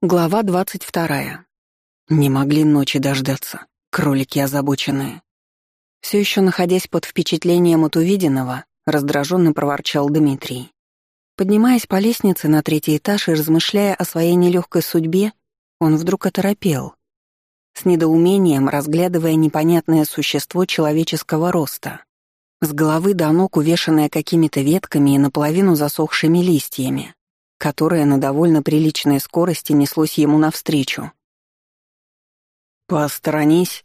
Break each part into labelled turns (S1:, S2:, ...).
S1: Глава двадцать вторая. Не могли ночи дождаться, кролики озабоченные. Все еще находясь под впечатлением от увиденного, раздраженно проворчал Дмитрий. Поднимаясь по лестнице на третий этаж и размышляя о своей нелегкой судьбе, он вдруг оторопел, с недоумением разглядывая непонятное существо человеческого роста, с головы до ног увешанное какими-то ветками и наполовину засохшими листьями которое на довольно приличной скорости неслось ему навстречу. «Посторонись!»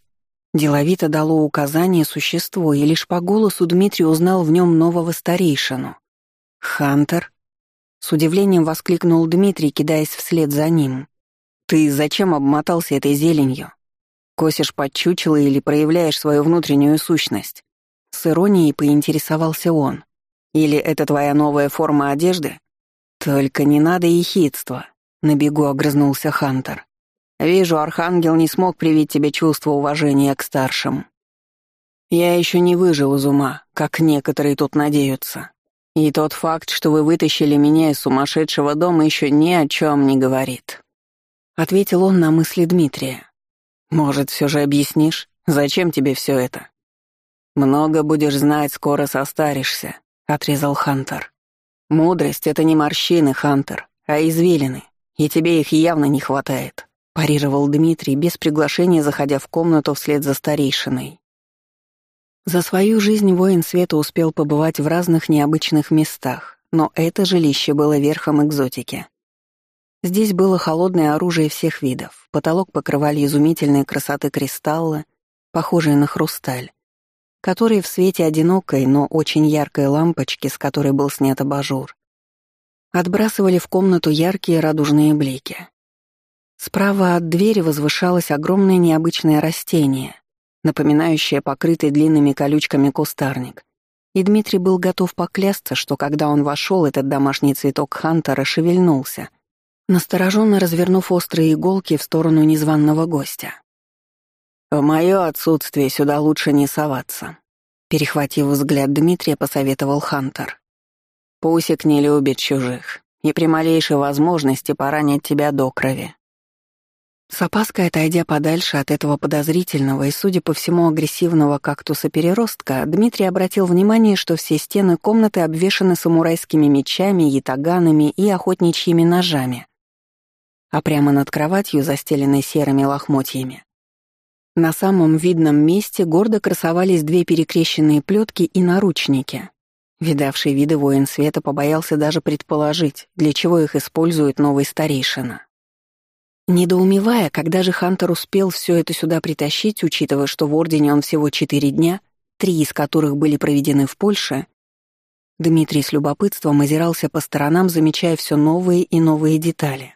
S1: Деловито дало указание существо, и лишь по голосу Дмитрий узнал в нем нового старейшину. «Хантер?» С удивлением воскликнул Дмитрий, кидаясь вслед за ним. «Ты зачем обмотался этой зеленью? Косишь под чучело или проявляешь свою внутреннюю сущность?» С иронией поинтересовался он. «Или это твоя новая форма одежды?» «Только не надо ехидства», — на бегу огрызнулся Хантер. «Вижу, Архангел не смог привить тебе чувство уважения к старшим. Я еще не выжил из ума, как некоторые тут надеются. И тот факт, что вы вытащили меня из сумасшедшего дома, еще ни о чем не говорит». Ответил он на мысли Дмитрия. «Может, все же объяснишь, зачем тебе все это?» «Много будешь знать, скоро состаришься», — отрезал Хантер. «Мудрость — это не морщины, Хантер, а извилины, и тебе их явно не хватает», — парировал Дмитрий, без приглашения заходя в комнату вслед за старейшиной. За свою жизнь воин света успел побывать в разных необычных местах, но это жилище было верхом экзотики. Здесь было холодное оружие всех видов, потолок покрывали изумительные красоты кристаллы, похожие на хрусталь которые в свете одинокой, но очень яркой лампочки, с которой был снят абажур, отбрасывали в комнату яркие радужные блики. Справа от двери возвышалось огромное необычное растение, напоминающее покрытый длинными колючками кустарник. И Дмитрий был готов поклясться, что когда он вошел, этот домашний цветок Хантера шевельнулся, настороженно развернув острые иголки в сторону незваного гостя. «В мое отсутствие сюда лучше не соваться», — перехватив взгляд Дмитрия, посоветовал Хантер. «Пусик не любит чужих, и при малейшей возможности поранит тебя до крови». С опаской отойдя подальше от этого подозрительного и, судя по всему, агрессивного кактуса-переростка, Дмитрий обратил внимание, что все стены комнаты обвешаны самурайскими мечами, ятаганами и охотничьими ножами. А прямо над кроватью, застеленной серыми лохмотьями, на самом видном месте гордо красовались две перекрещенные плетки и наручники. Видавший виды воин света побоялся даже предположить, для чего их использует новый старейшина. Недоумевая, когда же Хантер успел все это сюда притащить, учитывая, что в Ордене он всего четыре дня, три из которых были проведены в Польше, Дмитрий с любопытством озирался по сторонам, замечая все новые и новые детали.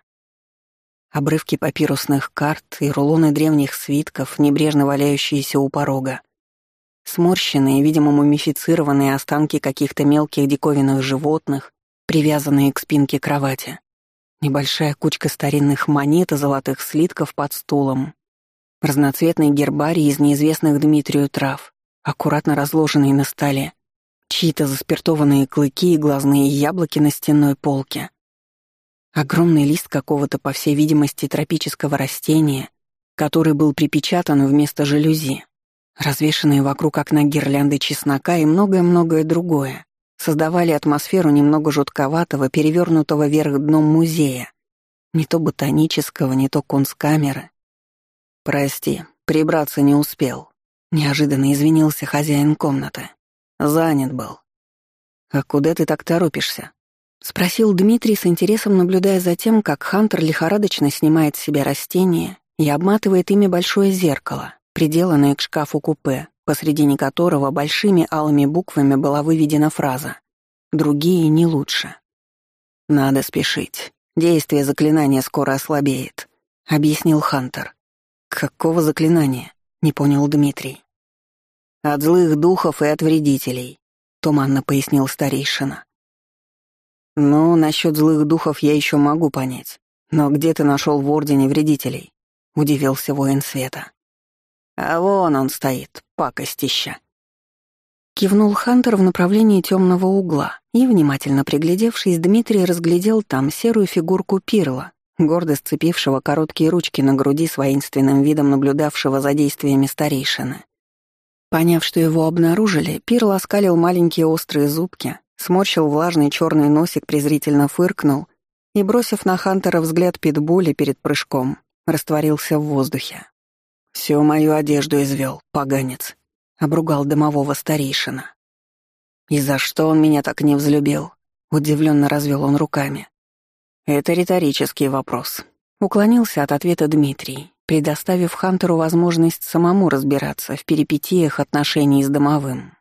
S1: Обрывки папирусных карт и рулоны древних свитков, небрежно валяющиеся у порога. Сморщенные, видимо, мумифицированные останки каких-то мелких диковинных животных, привязанные к спинке кровати. Небольшая кучка старинных монет и золотых слитков под стулом. Разноцветный гербарий из неизвестных Дмитрию трав, аккуратно разложенный на столе. Чьи-то заспиртованные клыки и глазные яблоки на стенной полке — Огромный лист какого-то, по всей видимости, тропического растения, который был припечатан вместо жалюзи, развешанные вокруг окна гирлянды чеснока и многое-многое другое, создавали атмосферу немного жутковатого, перевернутого вверх дном музея, не то ботанического, не то конскамеры. «Прости, прибраться не успел», — неожиданно извинился хозяин комнаты. «Занят был». «А куда ты так торопишься?» — спросил Дмитрий с интересом, наблюдая за тем, как Хантер лихорадочно снимает с себя растения и обматывает ими большое зеркало, приделанное к шкафу-купе, посредине которого большими алыми буквами была выведена фраза «Другие не лучше». «Надо спешить. Действие заклинания скоро ослабеет», — объяснил Хантер. «Какого заклинания?» — не понял Дмитрий. «От злых духов и от вредителей», — туманно пояснил старейшина. «Ну, насчет злых духов я еще могу понять. Но где ты нашел в Ордене вредителей?» — удивился воин света. «А вон он стоит, пакостища». Кивнул Хантер в направлении темного угла, и, внимательно приглядевшись, Дмитрий разглядел там серую фигурку Пирла, гордо сцепившего короткие ручки на груди с воинственным видом наблюдавшего за действиями старейшины. Поняв, что его обнаружили, Пир ласкалил маленькие острые зубки, сморщил влажный черный носик, презрительно фыркнул и, бросив на Хантера взгляд питбуля перед прыжком, растворился в воздухе. «Всю мою одежду извел, поганец», — обругал домового старейшина. «И за что он меня так не взлюбил?» — удивленно развел он руками. «Это риторический вопрос», — уклонился от ответа Дмитрий, предоставив Хантеру возможность самому разбираться в перипетиях отношений с домовым.